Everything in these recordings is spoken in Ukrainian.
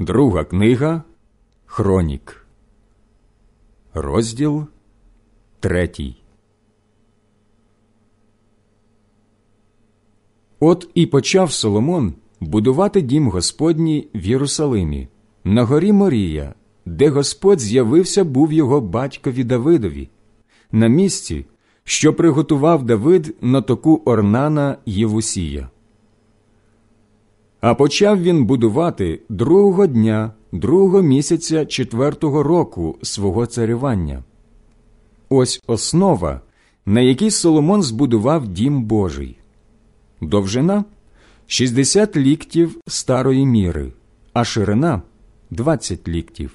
Друга книга Хронік, розділ третій. От і почав Соломон будувати дім Господній в Єрусалимі, на горі Морія, де Господь з'явився був його батькові Давидові, на місці, що приготував Давид на току Орнана Євусія. А почав він будувати другого дня, другого місяця четвертого року свого царювання. Ось основа, на якій Соломон збудував дім Божий. Довжина 60 ліктів старої міри, а ширина 20 ліктів.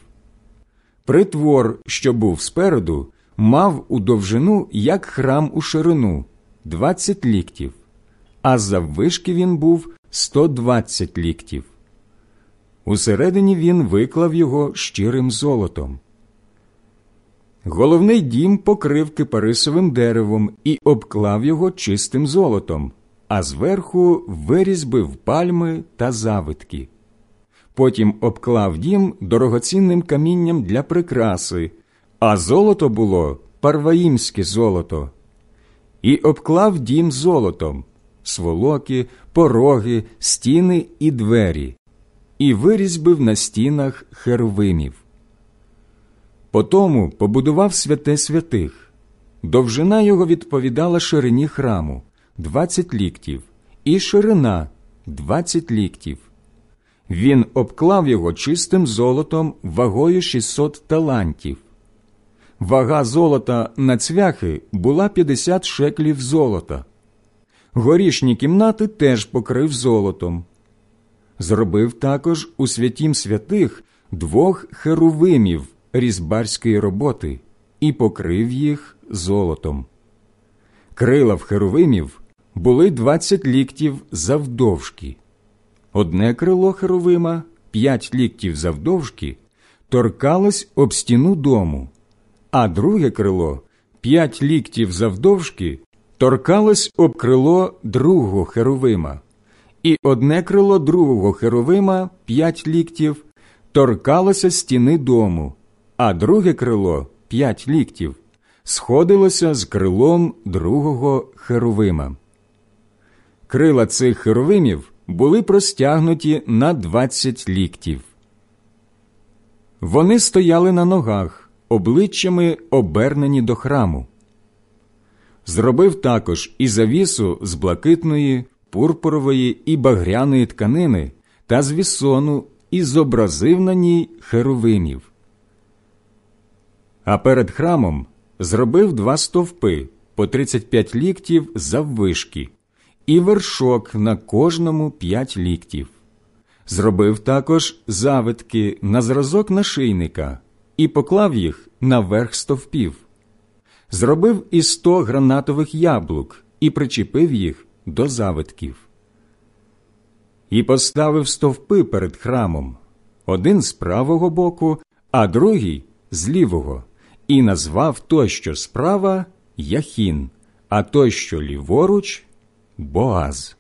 Притвор, що був спереду, мав у довжину як храм у ширину 20 ліктів, а заввишки він був 120 ліктів. Усередині він виклав його щирим золотом. Головний дім покрив кипарисовим деревом і обклав його чистим золотом, а зверху вирізбив пальми та завитки. Потім обклав дім дорогоцінним камінням для прикраси, а золото було парваїмське золото, і обклав дім золотом, сволоки, пороги, стіни і двері, і вирізбив на стінах херувимів. Потому побудував святе святих. Довжина його відповідала ширині храму двадцять ліктів, і ширина двадцять ліктів. Він обклав його чистим золотом вагою 600 талантів. Вага золота на цвяхи була 50 шеклів золота. Горішні кімнати теж покрив золотом. Зробив також у святім святих двох херувимів різбарської роботи і покрив їх золотом. Крила в херувимів були двадцять ліктів завдовжки. Одне крило херовима, п'ять ліктів завдовжки, торкалось об стіну дому, а друге крило п'ять ліктів завдовжки торкалось об крило другого херовима, і одне крило другого херовима п'ять ліктів торкалося стіни дому, а друге крило п'ять ліктів сходилося з крилом другого херовима. Крила цих херовимів були простягнуті на двадцять ліктів. Вони стояли на ногах, обличчями обернені до храму. Зробив також і завісу з блакитної, пурпурової і багряної тканини та з вісону і зобразив на ній херовимів. А перед храмом зробив два стовпи по 35 ліктів заввишки і вершок на кожному п'ять ліктів. Зробив також завитки на зразок нашийника і поклав їх на верх стовпів. Зробив і сто гранатових яблук і причепив їх до завитків. І поставив стовпи перед храмом один з правого боку, а другий з лівого, і назвав той, що справа Яхін, а той, що ліворуч Боаз.